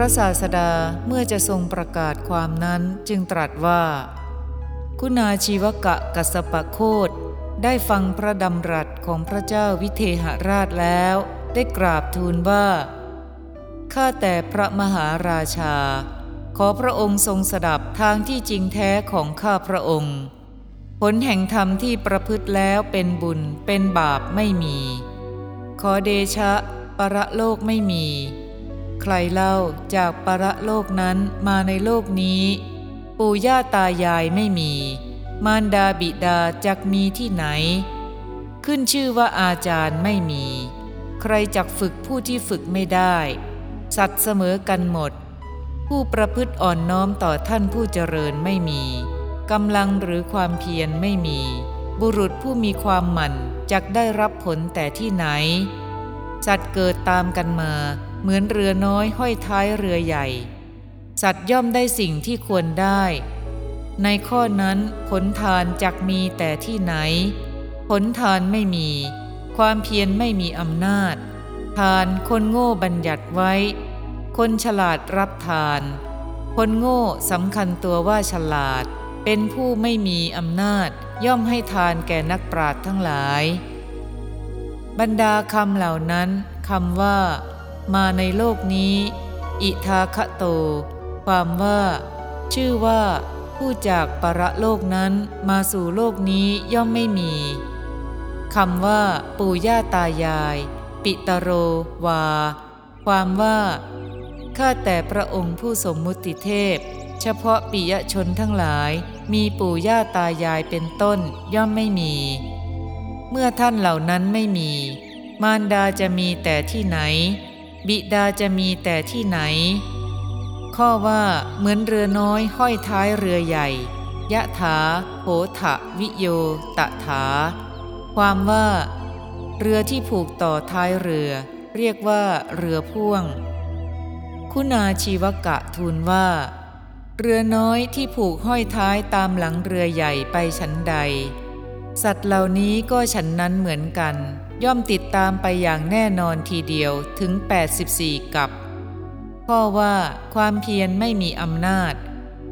ระศาสดาเมื่อจะทรงประกาศความนั้นจึงตรัสว่า คุณาชีวกะกัสปะโคดได้ฟังพระดำรัสของพระเจ้าวิเทหราชแล้ว ได้กราบทูลว่า ข้าแต่พระมหาราชา ขอพระองค์ทรงสดับทางที่จริงแท้ของข้าพระองค์ ผลแห่งธรรมที่ประพฤติแล้วเป็นบุญเป็นบาปไม่มี ขอเดชะประโลกไม่มี ใครเล่าจากประโลกนั้นมาในโลกนี้ ปู่ย่าตายายไม่มี มารดาบิดาจักมีที่ไหน ขึ้นชื่อว่าอาจารย์ไม่มี ใครจักฝึกผู้ที่ฝึกไม่ได้ สัตว์เสมอกันหมด ผู้ประพฤติอ่อนน้อมต่อท่านผู้เจริญไม่มีกำลังหรือความเพียรไม่มี บุรุษผู้มีความหมั่นจักได้รับผลแต่ที่ไหน สัตว์เกิดตามกันมา เหมือนเรือน้อยห้อยท้ายเรือใหญ่ สัตว์ย่อมได้สิ่งที่ควรได้ ในข้อนั้นผลทานจักมีแต่ที่ไหน ผลทานไม่มี ความเพียรไม่มีอำนาจ ทานคนโง่บัญญัติไว้ คนฉลาดรับทาน คนโง่สำคัญตัวว่าฉลาด เป็นผู้ไม่มีอำนาจ ย่อมให้ทานแก่นักปราชญ์ทั้งหลาย บรรดาคำเหล่านั้นคำว่า มาในโลกนี้ อิทาคโต ความว่า ชื่อว่าผู้จากประโลกนั้นมาสู่โลกนี้ย่อมไม่มีคำว่า ปู่ย่าตายาย ปิตโรวา ความว่าข้าแต่พระองค์ผู้สมมุติเทพ เฉพาะปิยชนทั้งหลาย มีปู่ย่าตายายเป็นต้นย่อมไม่มี เมื่อท่านเหล่านั้นไม่มี มารดาจะมีแต่ที่ไหน บิดาจะมีแต่ที่ไหน ข้อว่าเหมือนเรือน้อยห้อยท้ายเรือใหญ่ ยะถาโหทะวิโยตะถา ความว่า เรือที่ผูกต่อท้ายเรือ เรียกว่าเรือพ่วง คุณาชีวกะทูลว่า เรือน้อยที่ผูกห้อยท้ายตามหลังเรือใหญ่ไปชั้นใด สัตว์เหล่านี้ก็ฉันนั้นเหมือนกัน ย่อมติดตามไปอย่างแน่นอนทีเดียวถึง 84 กับ ข้อว่า ความเพียรไม่มีอำนาจ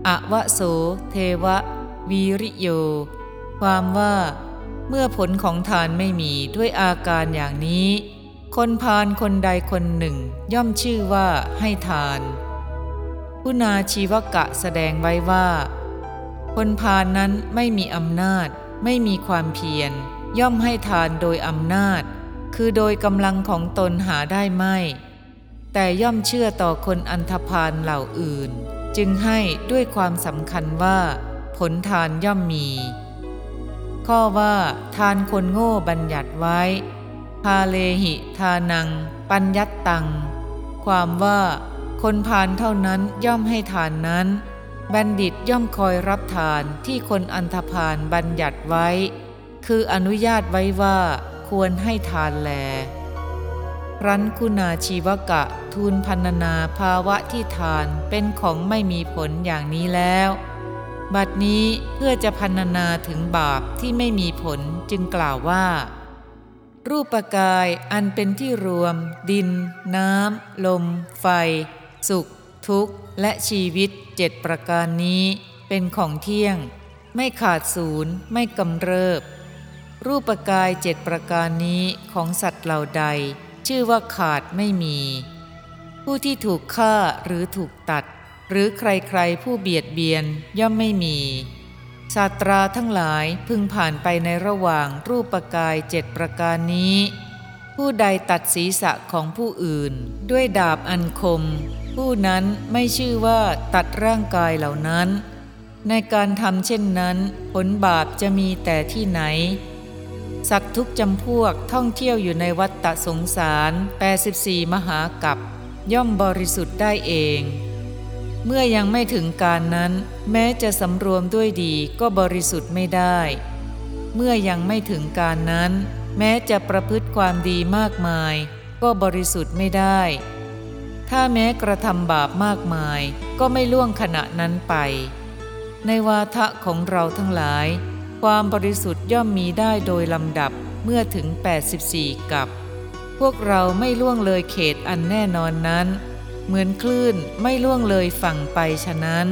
อวโส เทวะ วีริโย ความว่า เมื่อผลของทานไม่มีด้วยอาการอย่างนี้ คนพาลคนใดคนหนึ่ง ย่อมชื่อว่าให้ทานผู้นาชีวกะแสดงไว้ว่า คนพาลนั้นไม่มีอำนาจ ไม่มีความเพียร ย่อมให้ทานโดยอำนาจ คือโดยกำลังของตนหาได้ไม่ แต่ย่อมเชื่อต่อคนอันธพาลเหล่าอื่น จึงให้ด้วยความสำคัญว่า ผลทานย่อมมี ข้อว่า ทานคนโง่บัญญัติไว้พาเลหิทานัง ปัญญัตตัง ความว่า คนพาลเท่านั้นย่อมให้ทานนั้น บัณฑิตย่อมคอยรับทานที่คนอันธพาลบัญญัติไว้ คืออนุญาตไว้ว่าควรให้ทานแล รันคุณาชีวกะทูลพันนาภาวะที่ทานเป็นของไม่มีผลอย่างนี้แล้ว บัดนี้เพื่อจะพันนาถึงบาปที่ไม่มีผลจึงกล่าวว่า รูปกายอันเป็นที่รวม ดิน น้ำ ลม ไฟ สุข ทุกข์ และชีวิตเจ็ดประการนี้เป็นของเที่ยง ไม่ขาดศูนย์ไม่กำเริบ รูปกายเจ็ดประการนี้ของสัตว์เหล่าใด ชื่อว่าขาดไม่มี ผู้ที่ถูกฆ่าหรือถูกตัด หรือใครๆผู้เบียดเบียนย่อมไม่มีศาสตราทั้งหลายพึงผ่านไปในระหว่างรูปกายเจ็ดประการนี้ ผู้ใดตัดศีรษะของผู้อื่น ด้วยดาบอันคม ผู้นั้นไม่ชื่อว่าตัดร่างกายเหล่านั้น ในการทำเช่นนั้น ผลบาปจะมีแต่ที่ไหน สัตว์ทุกจำพวกท่องเที่ยวอยู่ในวัฏฏะสงสาร 84 มหากัปย่อมบริสุทธิ์ได้เอง เมื่อยังไม่ถึงการนั้น แม้จะสำรวมด้วยดีก็บริสุทธิ์ไม่ได้ เมื่อยังไม่ถึงการนั้น แม้จะประพฤติความดีมากมาย ก็บริสุทธิ์ไม่ได้ ถ้าแม้กระทำบาปมากมาย ก็ไม่ล่วงขณะนั้นไป ในวาทะของเราทั้งหลาย ความบริสุทธิ์ย่อมมีได้โดยลำดับเมื่อถึง 84 กับ พวกเราไม่ล่วงเลยเขตอันแน่นอนนั้น เหมือนคลื่นไม่ล่วงเลยฝั่งไปฉะนั้น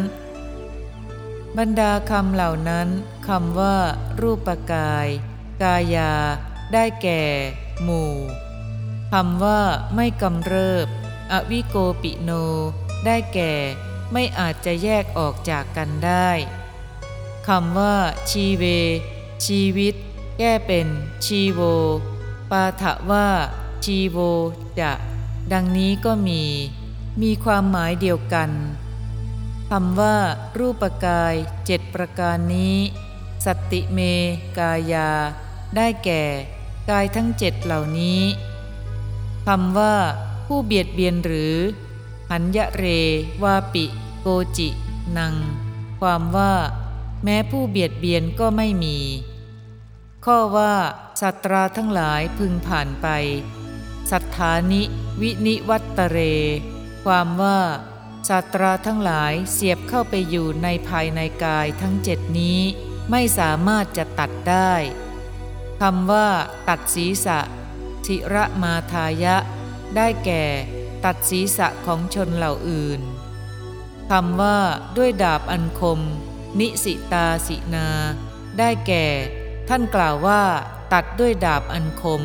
บรรดาคำเหล่านั้นคำว่า รูปกาย กายา ได้แก่ หมู่คำว่าไม่กำเริบ อวิโกปิโน ได้แก่ ไม่อาจจะแยกออกจากกันได้คำว่า ชีเว ชีวิต แก้เป็น ชีโว ปาถะว่า ชีโว จะ ดังนี้ก็มี มีความหมายเดียวกันคำว่า รูปกายเจ็ดประการนี้ สติเม กายา ได้แก่ กายทั้งเจ็ดเหล่านี้คำว่า ผู้เบียดเบียนหรือ หันยะเร วาปิ โกจิ นัง ความว่า แม้ผู้เบียดเบียนก็ไม่มี ข้อว่าสัตราทั้งหลายพึงผ่านไป สัทธานิ วินิวัตเร ความว่าสัตราทั้งหลายเสียบเข้าไปอยู่ในภายในกายทั้งเจ็ดนี้ ไม่สามารถจะตัดได้ำว่า ตัดศีรษะธิระมาทายะ ได้แก่ ตัดศีรษะของชนเหล่าอื่นคำว่า ด้วยดาบอันคม นิสิตาสินา ได้แก่ ท่านกล่าวว่า ตัดด้วยดาบอันคม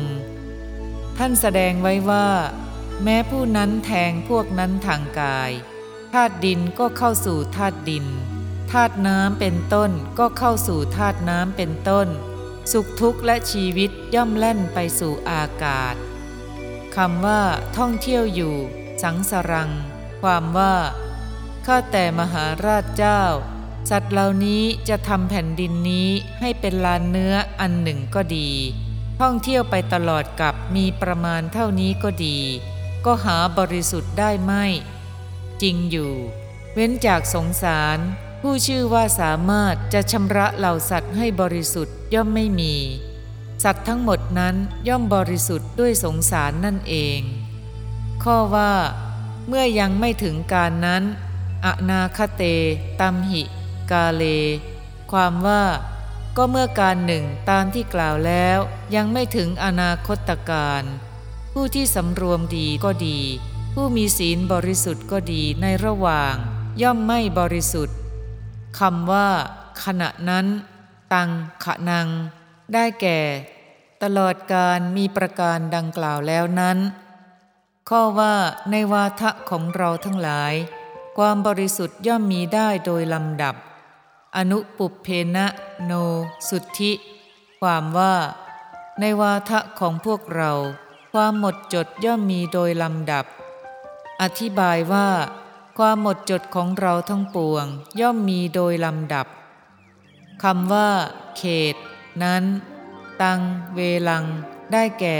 ท่านแสดงไว้ว่า แม้ผู้นั้นแทงพวกนั้นทางกายธาตุดินก็เข้าสู่ธาตุดินธาตุน้ำเป็นต้นก็เข้าสู่ธาตุน้ำเป็นต้น สุขทุกข์และชีวิตย่อมแล่นไปสู่อากาศคำว่า ท่องเที่ยวอยู่ สังสรัง ความว่าข้าแต่มหาราชเจ้า สัตว์เหล่านี้จะทำแผ่นดินนี้ให้เป็นลานเนื้ออันหนึ่งก็ดี ท่องเที่ยวไปตลอดกับมีประมาณเท่านี้ก็ดี ก็หาบริสุทธิ์ได้ไม่ จริงอยู่ เว้นจากสงสาร ผู้ชื่อว่าสามารถจะชำระเหล่าสัตว์ให้บริสุทธิ์ย่อมไม่มี สัตว์ทั้งหมดนั้นย่อมบริสุทธิ์ด้วยสงสารนั่นเอง ข้อว่า เมื่อยังไม่ถึงการนั้น อนาคเต ตัมหิ กาเล ความว่า ก็เมื่อการหนึ่งตามที่กล่าวแล้วยังไม่ถึงอนาคตการ ผู้ที่สำรวมดีก็ดี ผู้มีศีลบริสุทธิ์ก็ดีในระหว่าง ย่อมไม่บริสุทธิ์ คำว่า ขณะนั้น ตังขะนัง ได้แก่ ตลอดการมีประการดังกล่าวแล้วนั้น ข้อว่าในวาทะของเราทั้งหลาย ความบริสุทธิ์ย่อมมีได้โดยลำดับ อนุปุเพนะโน สุทธิ ความว่า ในวาทะของพวกเรา ความหมดจดย่อมมีโดยลำดับ อธิบายว่า ความหมดจดของเราทั้งปวง ย่อมมีโดยลำดับคำว่า เขต นั้น ตัง เวลัง ได้แก่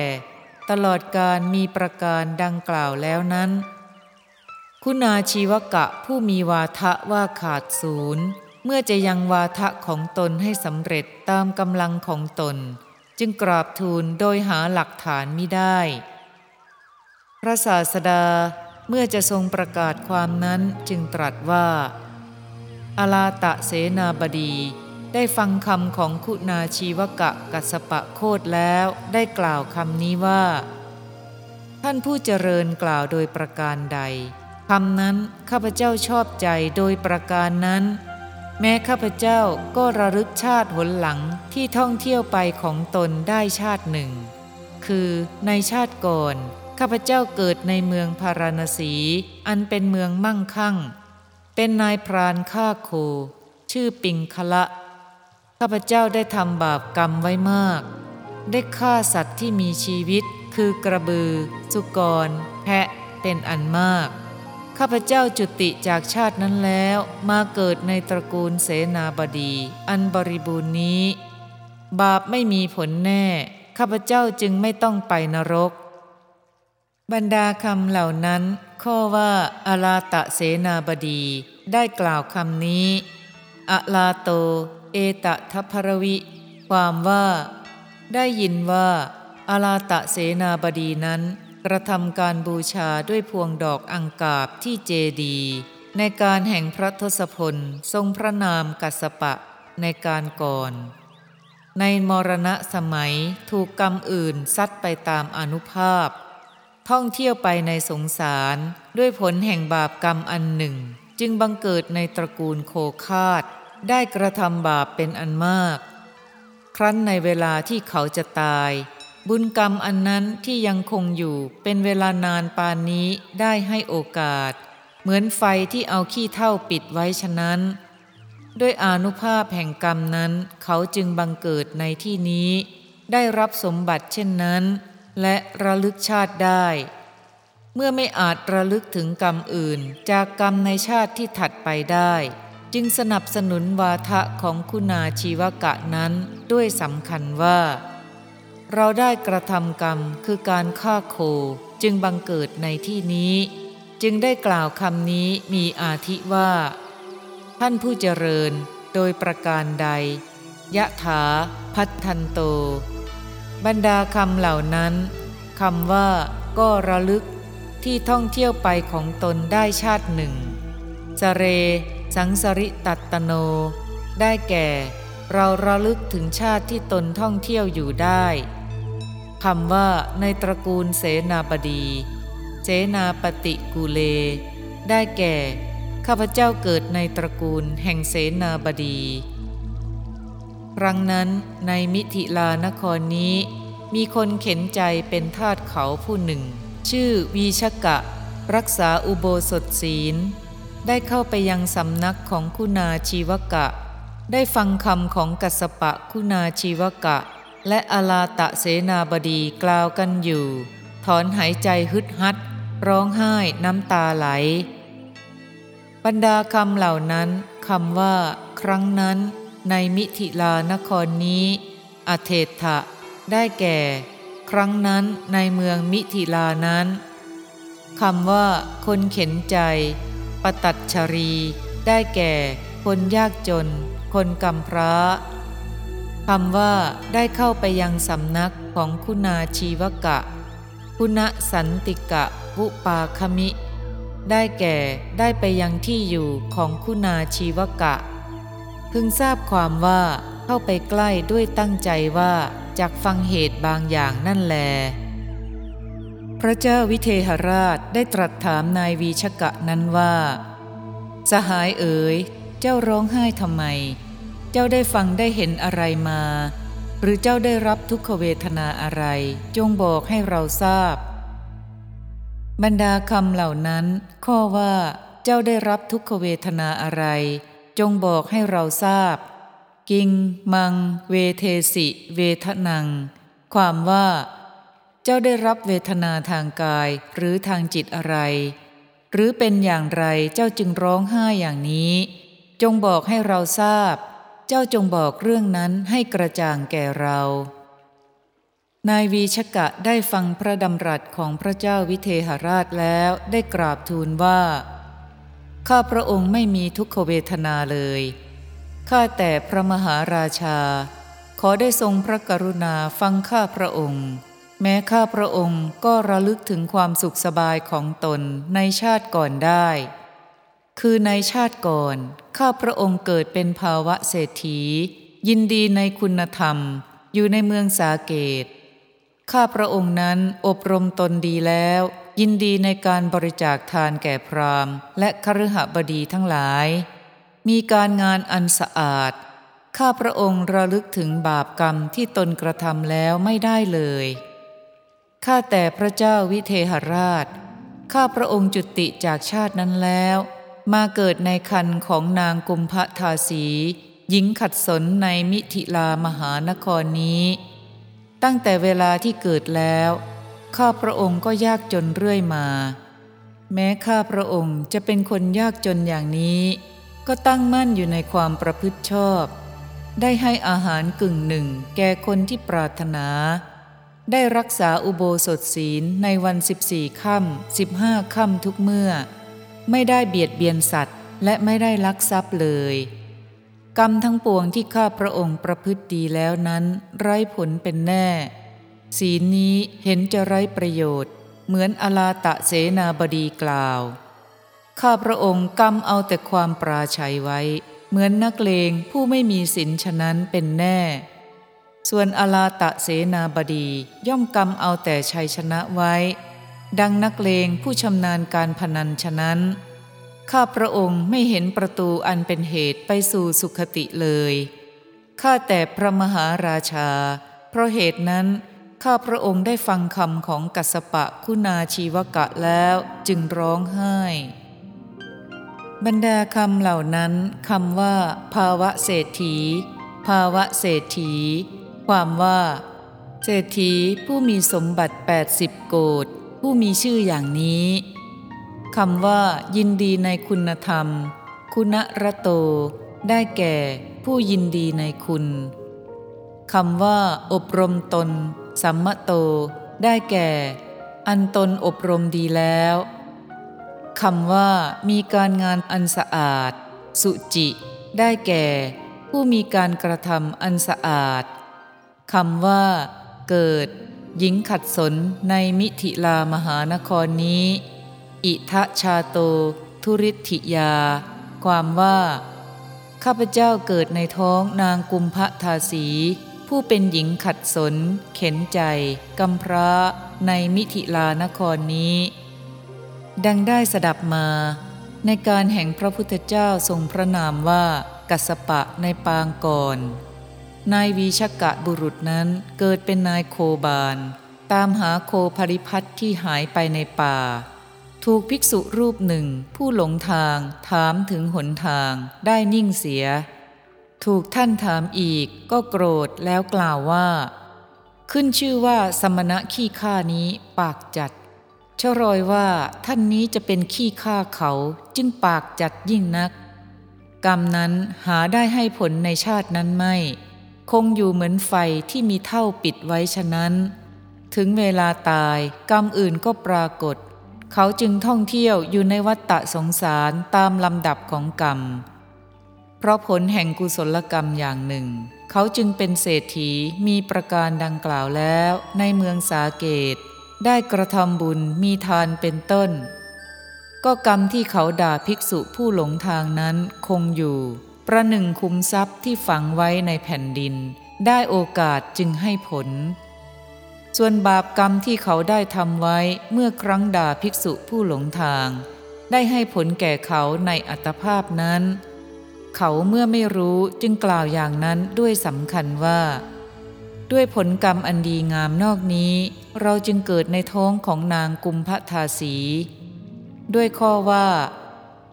ตลอดการมีประการดังกล่าวแล้วนั้น คุณาชีวกะผู้มีวาทะว่าขาดศูนย์ เมื่อจะยังวาทะของตนให้สำเร็จตามกำลังของตน จึงกราบทูลโดยหาหลักฐานไม่ได้ พระศาสดา เมื่อจะทรงประกาศความนั้นจึงตรัสว่าอาลาตะเสนาบดีได้ฟังคำของคุณาชีวกะกัสปะโคดแล้วได้กล่าวคำนี้ว่า ท่านผู้เจริญกล่าวโดยประการใดคำนั้นข้าพเจ้าชอบใจโดยประการนั้น แม้ข้าพเจ้าก็ระลึกชาติหนหลังที่ท่องเที่ยวไปของตนได้ชาติหนึ่ง คือในชาติก่อน ข้าพเจ้าเกิดในเมืองพาราณสี อันเป็นเมืองมั่งคั่ง เป็นนายพรานฆ่าโค ชื่อปิงคละข้าพเจ้าได้ทำบาปกรรมไว้มาก ได้ฆ่าสัตว์ที่มีชีวิต คือกระบือ สุกร แพะเป็นอันมาก ข้าพเจ้าจุติจากชาตินั้นแล้วมาเกิดในตระกูลเสนาบดี อันบริบูรณ์นี้ บาปไม่มีผลแน่ ข้าพเจ้าจึงไม่ต้องไปนรก บรรดาคำเหล่านั้น ข้อว่าอาลาตะเสนาบดีได้กล่าวคำนี้อาลาโต เอตะทัพรวิ ความว่า ได้ยินว่าอาลาตะเสนาบดีนั้น กระทำการบูชาด้วยพวงดอกอังกาบที่เจดี ในการแห่งพระทศพลทรงพระนามกัสปะในการก่อน ในมรณะสมัยถูกกรรมอื่นซัดไปตามอนุภาพ ท่องเที่ยวไปในสงสาร ด้วยผลแห่งบาปกรรมอันหนึ่ง จึงบังเกิดในตระกูลโคคาด ได้กระทำบาปเป็นอันมาก ครั้นในเวลาที่เขาจะตาย บุญกรรมอันนั้นที่ยังคงอยู่เป็นเวลานานปานนี้ได้ให้โอกาส เหมือนไฟที่เอาขี้เท่าปิดไว้ฉะนั้น ด้วยอนุภาพแห่งกรรมนั้น เขาจึงบังเกิดในที่นี้ ได้รับสมบัติเช่นนั้น และระลึกชาติได้ เมื่อไม่อาจระลึกถึงกรรมอื่น จากกรรมในชาติที่ถัดไปได้ จึงสนับสนุนวาทะของคุณาชีวกะนั้นด้วยสำคัญว่า เราได้กระทำกรรมคือการฆ่าโคจึงบังเกิดในที่นี้ จึงได้กล่าวคำนี้มีอาทิว่า ท่านผู้เจริญโดยประการใด ยะถาพัทันโต บรรดาคำเหล่านั้นคำว่าก็ระลึกที่ท่องเที่ยวไปของตนได้ชาติหนึ่ง สเร สังสริตัตโน ได้แก่ เราระลึกถึงชาติที่ตนท่องเที่ยวอยู่ได้คำว่าในตระกูลเสนาบดี เสนาปฏิกูเล ได้แก่ ข้าพเจ้าเกิดในตระกูลแห่งเสนาบดี ครั้งนั้นในมิถิลานครนี้ มีคนเข็นใจเป็นทาสเขาผู้หนึ่ง ชื่อวีชกะ รักษาอุโบสถศีล ได้เข้าไปยังสำนักของคุณาชีวกะ ได้ฟังคำของกัสปะคุณาชีวกะ และอลาตะเสนาบดีกล่าวกันอยู่ ถอนหายใจฮึดฮัด ร้องไห้น้ำตาไหล บรรดาคำเหล่านั้นคำว่า ครั้งนั้น ในมิถิลานครนี้ อเทถะได้แก่ ครั้งนั้นในเมืองมิถิลานั้นคำว่า คนเข็นใจ ปตัดชรี ได้แก่ คนยากจน คนกำพร้าคำว่า ได้เข้าไปยังสำนักของคุณาชีวกะ คุณสันติกะวุปาคมิ ได้แก่ได้ไปยังที่อยู่ของคุณาชีวกะ พึงทราบความว่าเข้าไปใกล้ด้วยตั้งใจว่าจากฟังเหตุบางอย่างนั่นแล พระเจ้าวิเทหราชได้ตรัสถามนายวีชกะนั้นว่า สหายเอ๋ย เจ้าร้องไห้ทำไม เจ้าได้ฟังได้เห็นอะไรมา หรือเจ้าได้รับทุกขเวทนาอะไร จงบอกให้เราทราบ บรรดาคำเหล่านั้น ข้อว่า เจ้าได้รับทุกขเวทนาอะไร จงบอกให้เราทราบ กิงมัง เวเทสิ เวทนัง ความว่า เจ้าได้รับเวทนาทางกายหรือทางจิตอะไร หรือเป็นอย่างไรเจ้าจึงร้องไห้อย่างนี้ จงบอกให้เราทราบ เจ้าจงบอกเรื่องนั้นให้กระจ่างแก่เรานายวีชกะได้ฟังพระดำรัสของพระเจ้าวิเทหราชแล้วได้กราบทูลว่า ข้าพระองค์ไม่มีทุกขเวทนาเลย ข้าแต่พระมหาราชา ขอได้ทรงพระกรุณาฟังข้าพระองค์ แม้ข้าพระองค์ก็ระลึกถึงความสุขสบายของตนในชาติก่อนได้ คือในชาติก่อน ข้าพระองค์เกิดเป็นภาวะเศรษฐี ยินดีในคุณธรรม อยู่ในเมืองสาเกต ข้าพระองค์นั้นอบรมตนดีแล้วยินดีในการบริจาคทานแก่พราหมณ์ และคฤหบดีทั้งหลาย มีการงานอันสะอาด ข้าพระองค์ระลึกถึงบาปกรรมที่ตนกระทำแล้วไม่ได้เลย ข้าแต่พระเจ้าวิเทหราช ข้าพระองค์จุติจากชาตินั้นแล้ว มาเกิดในคันของนางกุมภทาสี หญิงขัดสนในมิถิลามหานครนี้ ตั้งแต่เวลาที่เกิดแล้ว ข้าพระองค์ก็ยากจนเรื่อยมา แม้ข้าพระองค์จะเป็นคนยากจนอย่างนี้ ก็ตั้งมั่นอยู่ในความประพฤติชอบ ได้ให้อาหารกึ่งหนึ่งแก่คนที่ปรารถนา ได้รักษาอุโบสถศีลในวันสิบสี่ค่ำสิบห้าค่ำทุกเมื่อ ไม่ได้เบียดเบียนสัตว์ และไม่ได้ลักทรัพย์เลย กรรมทั้งปวงที่ข้าพระองค์ประพฤติดีแล้วนั้น ไร้ผลเป็นแน่ ศีลนี้เห็นจะไร้ประโยชน์ เหมือนอลาตะเสนาบดีกล่าว ข้าพระองค์กำเอาแต่ความปราชัยไว้ เหมือนนักเลงผู้ไม่มีศีลฉะนั้นเป็นแน่ ส่วนอลาตะเสนาบดีย่อมกำเอาแต่ชัยชนะไว้ ดังนักเลงผู้ชำนาญการพนันฉะนั้นข้าพระองค์ไม่เห็นประตูอันเป็นเหตุไปสู่สุขติเลย ข้าแต่พระมหาราชา เพราะเหตุนั้น ข้าพระองค์ได้ฟังคำของกัสปะคุณาชีวกะแล้วจึงร้องไห้ บรรดาคำเหล่านั้นคำว่า ภาวะเศรษฐี ภาวะเศรษฐี ความว่า เศรษฐีผู้มีสมบัติ 80 โกดผู้มีชื่ออย่างนี้คำว่า ยินดีในคุณธรรม คุณระโต ได้แก่ ผู้ยินดีในคุณคำว่า อบรมตน สัมมโต ได้แก่ อันตนอบรมดีแล้วคำว่ามีการงานอันสะอาด สุจิ ได้แก่ ผู้มีการกระทำอันสะอาดคำว่า เกิด หญิงขัดสนในมิถิลามหานครนี้ อิทะชาโต ทุริธิยา ความว่า ข้าพเจ้าเกิดในท้องนางกุมภทาสี ผู้เป็นหญิงขัดสน เข็นใจกำพร้าในมิถิลานครนี้ ดังได้สดับมา ในการแห่งพระพุทธเจ้าทรงพระนามว่ากัสปะในปางก่อน นายวีชกะบุรุษนั้นเกิดเป็นนายโคบาล ตามหาโคภริพัทที่หายไปในป่า ถูกภิกษุรูปหนึ่งผู้หลงทางถามถึงหนทางได้นิ่งเสีย ถูกท่านถามอีกก็โกรธแล้วกล่าวว่า ขึ้นชื่อว่าสมณะขี้ข้านี้ปากจัดเชรอยว่าท่านนี้จะเป็นขี้ข้าเขาจึงปากจัดยิ่งนัก กรรมนั้นหาได้ให้ผลในชาตินั้นไม่ คงอยู่เหมือนไฟที่มีเท่าปิดไว้ฉะนั้น ถึงเวลาตายกรรมอื่นก็ปรากฏ เขาจึงท่องเที่ยวอยู่ในวัฏฏะสงสารตามลำดับของกรรม เพราะผลแห่งกุศลกรรมอย่างหนึ่ง เขาจึงเป็นเศรษฐีมีประการดังกล่าวแล้วในเมืองสาเกต ได้กระทำบุญมีทานเป็นต้น ก็กรรมที่เขาด่าภิกษุผู้หลงทางนั้นคงอยู่ ประหนึ่งคุมทรัพย์ที่ฝังไว้ในแผ่นดิน ได้โอกาสจึงให้ผล ส่วนบาปกรรมที่เขาได้ทำไว้เมื่อครั้งด่าภิกษุผู้หลงทาง ได้ให้ผลแก่เขาในอัตภาพนั้น เขาเมื่อไม่รู้จึงกล่าวอย่างนั้นด้วยสำคัญว่า ด้วยผลกรรมอันดีงามนอกนี้ เราจึงเกิดในท้องของนางกุมภทาสี ด้วยข้อว่า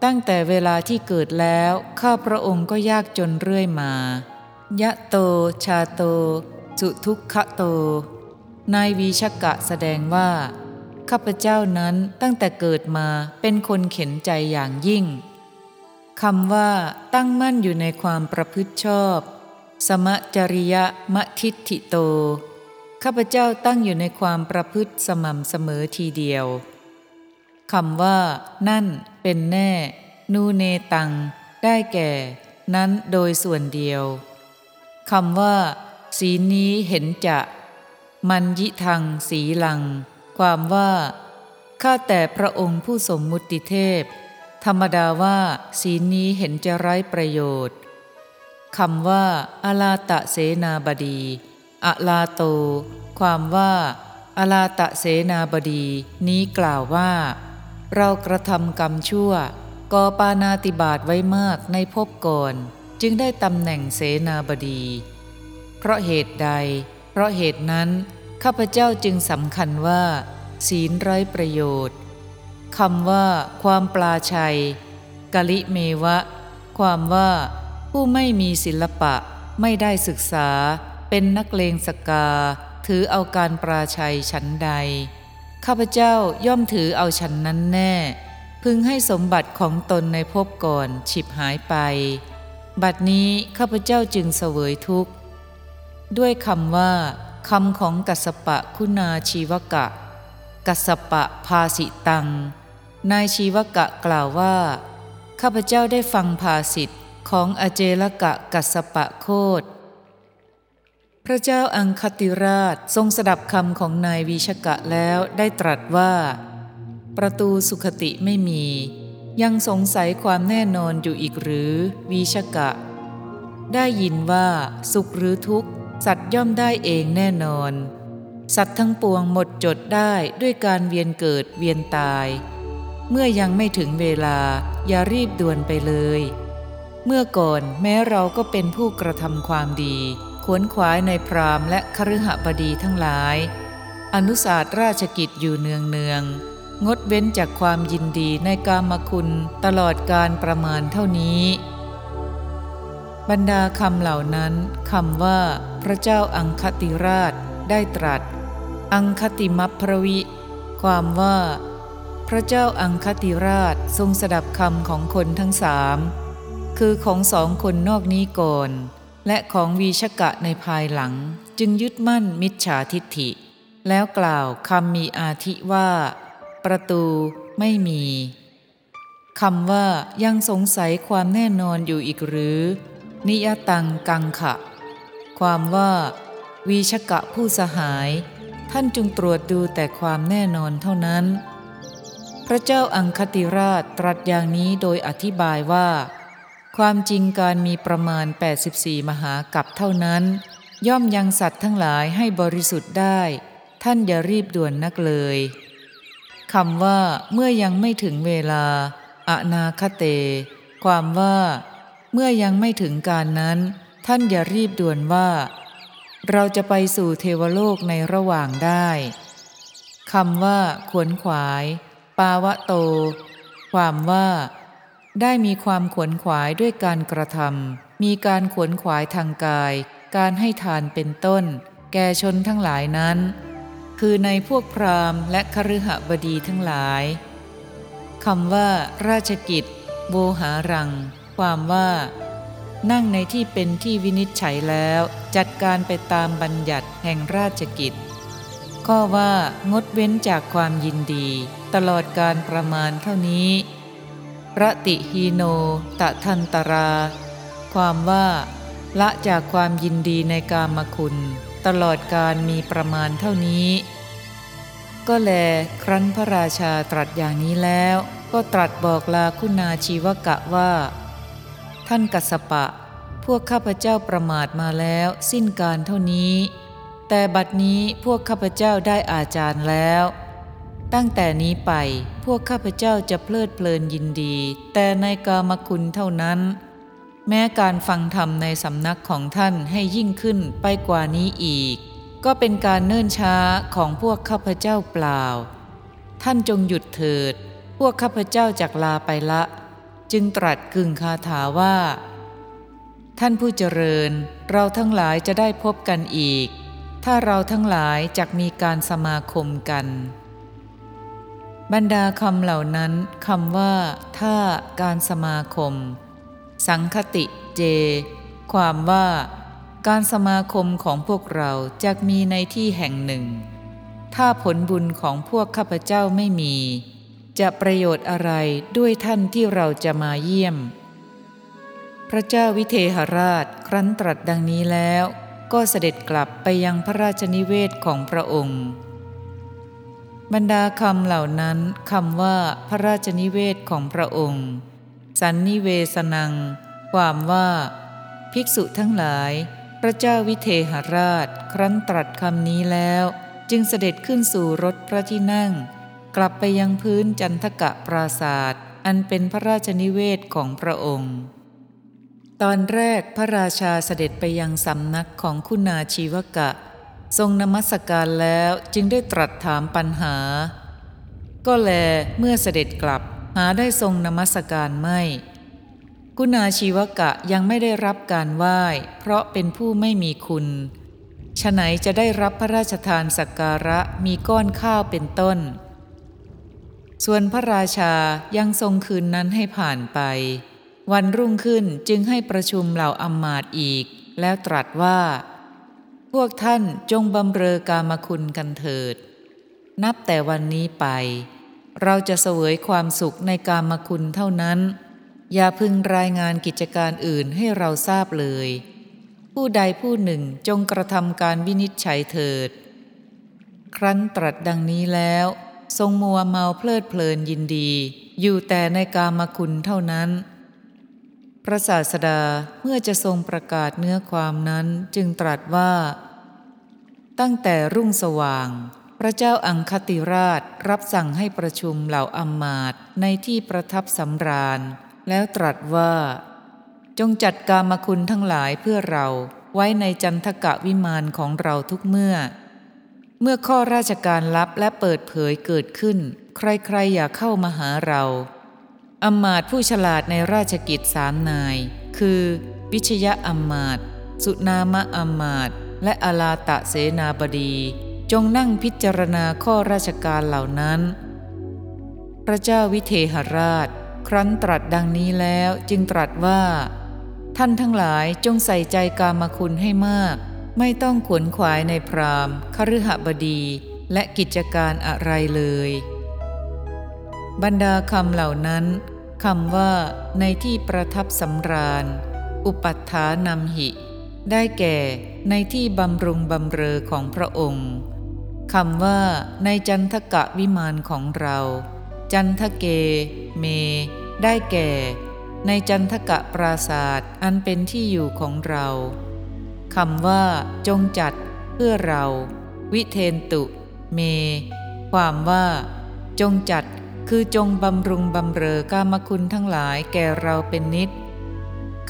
ตั้งแต่เวลาที่เกิดแล้ว ข้าพระองค์ก็ยากจนเรื่อยมา ยะโต ชาโต สุทุกขโต นายวีชกะแสดงว่า ข้าพเจ้านั้นตั้งแต่เกิดมาเป็นคนเข็นใจอย่างยิ่ง คำว่าตั้งมั่นอยู่ในความประพฤติชอบ สมจริยะมะทิฏฐิโต ข้าพเจ้าตั้งอยู่ในความประพฤติสม่ำเสมอทีเดียวคำว่า นั่น เป็นแน่ นูเนตัง ได้แก่ นั้นโดยส่วนเดียวคำว่า สีนี้เห็นจะ มันยิทัง สีลัง ความว่า ข้าแต่พระองค์ผู้สมมุติเทพ ธรรมดาว่าสีลนี้เห็นจะไร้ประโยชน์คำว่าอาลาตะเสนาบดีอาลาโต ความว่าอาลาตะเสนาบดี นี้กล่าวว่า เรากระทำกรรมชั่วก่อปานาติบาตไว้มากในภพก่อน จึงได้ตำแหน่งเสนาบดี เพราะเหตุใด เพราะเหตุนั้น ข้าพเจ้าจึงสำคัญว่า ศีลไร้ประโยชน์ คำว่า ความปลาชัยกะลิเมวะ ความว่า ผู้ไม่มีศิลปะ ไม่ได้ศึกษา เป็นนักเลงสกา ถือเอาการปราชัยฉันใด ข้าพเจ้าย่อมถือเอาฉันนั้นแน่ พึงให้สมบัติของตนในภพก่อนฉิบหายไป บัดนี้ข้าพเจ้าจึงเสวยทุกข์ ด้วยคำว่าคำของกัสปะคุณาชีวกะ กัสสปะภาสิตัง นายชีวกะกล่าวว่า ข้าพเจ้าได้ฟังภาสิทธิ์ของอเจลกะกัสปะโคดพระเจ้าอังคติราชทรงสดับคำของนายวีชกะแล้วได้ตรัสว่า ประตูสุขติไม่มี ยังสงสัยความแน่นอนอยู่อีกหรือวีชกะ ได้ยินว่า สุขหรือทุกข์ สัตว์ย่อมได้เองแน่นอน สัตว์ทั้งปวงหมดจดได้ด้วยการเวียนเกิดเวียนตาย เมื่อยังไม่ถึงเวลาอย่ารีบด่วนไปเลย เมื่อก่อนแม้เราก็เป็นผู้กระทำความดี ขวนขวายในพรามและคฤหบดีทั้งหลาย อนุสาสราชกิจอยู่เนืองเนืองงดเว้นจากความยินดีในกามคุณตลอดการประมาณเท่านี้ บรรดาคำเหล่านั้นคำว่า พระเจ้าอังคติราชได้ตรัส อังคติมัพรวิ ความว่า พระเจ้าอังคติราชทรงสดับคำของคนทั้งสามคือของสองคนนอกนี้ก่อน และของวีชกะในภายหลัง จึงยึดมั่นมิจฉาทิฏฐิ แล้วกล่าวคำมีอาทิว่า ประตูไม่มีคำว่ายังสงสัยความแน่นอนอยู่อีกหรือ นิยตังกังขะ ความว่า วีชกะผู้สหาย ท่านจงตรวจดูแต่ความแน่นอนเท่านั้น พระเจ้าอังคติราชตรัสอย่างนี้โดยอธิบายว่า ความจริงการมีประมาณ 84 มหากับเท่านั้น ย่อมยังสัตว์ทั้งหลายให้บริสุทธิ์ได้ ท่านอย่ารีบด่วนนักเลยคำว่าเมื่อยังไม่ถึงเวลา อนาคเต ความว่า เมื่อยังไม่ถึงการนั้น ท่านอย่ารีบด่วนว่า เราจะไปสู่เทวโลกในระหว่างได้คำว่าขวนขวาย ปาวะโต ความว่า ได้มีความขวนขวายด้วยการกระทำมีการขวนขวายทางกาย การให้ทานเป็นต้น แก่ชนทั้งหลายนั้น คือในพวกพราหมณ์และคฤหบดีทั้งหลายคำว่า ราชกิจโวหารัง ความว่า นั่งในที่เป็นที่วินิจฉัยแล้ว จัดการไปตามบัญญัติแห่งราชกิจ ข้อว่างดเว้นจากความยินดี ตลอดการประมาณเท่านี้รติฮีโนตะทันตรา ความว่า ละจากความยินดีในกามคุณ ตลอดการมีประมาณเท่านี้ ก็แลครั้นพระราชาตรัสอย่างนี้แล้ว ก็ตรัสบอกลาคุณาชีวกะว่า ท่านกัสปะ พวกข้าพเจ้าประมาทมาแล้วสิ้นการเท่านี้ แต่บัดนี้พวกข้าพเจ้าได้อาจารย์แล้ว ตั้งแต่นี้ไปพวกข้าพเจ้าจะเพลิดเพลินยินดี แต่ในกามคุณเท่านั้น แม้การฟังธรรมในสำนักของท่านให้ยิ่งขึ้นไปกว่านี้อีก ก็เป็นการเนิ่นช้าของพวกข้าพเจ้าเปล่า ท่านจงหยุดเถิด พวกข้าพเจ้าจากลาไปละ จึงตรัสกึ่งคาถาว่า ท่านผู้เจริญ เราทั้งหลายจะได้พบกันอีก ถ้าเราทั้งหลายจะมีการสมาคมกัน บรรดาคำเหล่านั้นคำว่าถ้าการสมาคม สังคติเจ ความว่า การสมาคมของพวกเราจะมีในที่แห่งหนึ่ง ถ้าผลบุญของพวกข้าพเจ้าไม่มี จะประโยชน์อะไรด้วยท่านที่เราจะมาเยี่ยม พระเจ้าวิเทหราชครั้นตรัสดังนี้แล้ว ก็เสด็จกลับไปยังพระราชนิเวศของพระองค์ บรรดาคำเหล่านั้นคำว่าพระราชนิเวศของพระองค์ สันนิเวสนัง ความว่า ภิกษุทั้งหลาย พระเจ้าวิเทหราช ครั้นตรัสคำนี้แล้ว จึงเสด็จขึ้นสู่รถพระที่นั่ง กลับไปยังพื้นจันทกะปราศาสตร์อันเป็นพระราชนิเวศของพระองค์ ตอนแรกพระราชาเสด็จไปยังสำนักของคุณาชีวกะ ทรงนมัสการแล้วจึงได้ตรัสถามปัญหา ก็แลเมื่อเสด็จกลับหาได้ทรงนมัสการไม่ กุณาชีวกะยังไม่ได้รับการไหว้ เพราะเป็นผู้ไม่มีคุณฉไหนจะได้รับพระราชทานสักการะมีก้อนข้าวเป็นต้น ส่วนพระราชายังทรงคืนนั้นให้ผ่านไป วันรุ่งขึ้นจึงให้ประชุมเหล่าอำมาตย์อีก แล้วตรัสว่า พวกท่านจงบำเรอกามคุณกันเถิด นับแต่วันนี้ไป เราจะเสวยความสุขในกามคุณเท่านั้น อย่าพึงรายงานกิจการอื่นให้เราทราบเลย ผู้ใดผู้หนึ่งจงกระทำการวินิจฉัยเถิด ครั้นตรัสดังนี้แล้ว ทรงมัวเมาเพลิดเพลินยินดี อยู่แต่ในกามคุณเท่านั้น พระศาสดาเมื่อจะทรงประกาศเนื้อความนั้นจึงตรัสว่า ตั้งแต่รุ่งสว่าง พระเจ้าอังคติราชรับสั่งให้ประชุมเหล่าอำมาตในที่ประทับสำราญ แล้วตรัสว่า จงจัดกามคุณทั้งหลายเพื่อเราไว้ในจันทกะวิมานของเราทุกเมื่อ เมื่อข้อราชการลับและเปิดเผยเกิดขึ้น ใครๆอย่าเข้ามาหาเรา อำมาตย์ผู้ฉลาดในราชกิจสามนาย คือ วิชยะอำมาตย์สุนามะอำมาตย์และอลาตะเสนาบดี จงนั่งพิจารณาข้อราชการเหล่านั้น พระเจ้าวิเทหราช ครั้นตรัสดังนี้แล้วจึงตรัสว่า ท่านทั้งหลายจงใส่ใจกามคุณให้มาก ไม่ต้องขวนขวายในพรามคฤหบดี และกิจการอะไรเลย บรรดาคำเหล่านั้นคำว่า ในที่ประทับสำราญ อุปัฏฐานำหิ ได้แก่ในที่บำรุงบำเรอของพระองค์คำว่า ในจันทกะวิมานของเรา จันทเก เม ได้แก่ ในจันทกะปราศาสตร์อันเป็นที่อยู่ของเราคำว่า จงจัดเพื่อเรา วิเทนตุ เม ความว่า จงจัด คือจงบำรุงบำเรอกามคุณทั้งหลายแก่เราเป็นนิด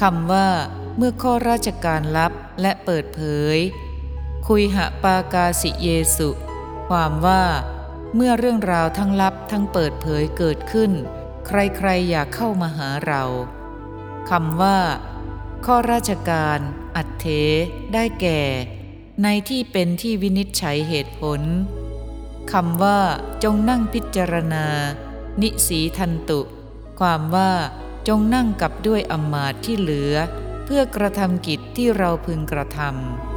คำว่า เมื่อข้อราชการลับและเปิดเผย คุยหะปากาสิเยสุ ความว่า เมื่อเรื่องราวทั้งลับทั้งเปิดเผยเกิดขึ้น ใครๆ อยากเข้ามาหาเราคำว่า ข้อราชการ อัตเทได้แก่ ในที่เป็นที่วินิจฉัยเหตุผลคำว่า จงนั่งพิจารณา นิสีทันตุ ความว่าจงนั่งกับด้วยอมาตที่เหลือ เพื่อกระทำกิจที่เราพึงกระทำ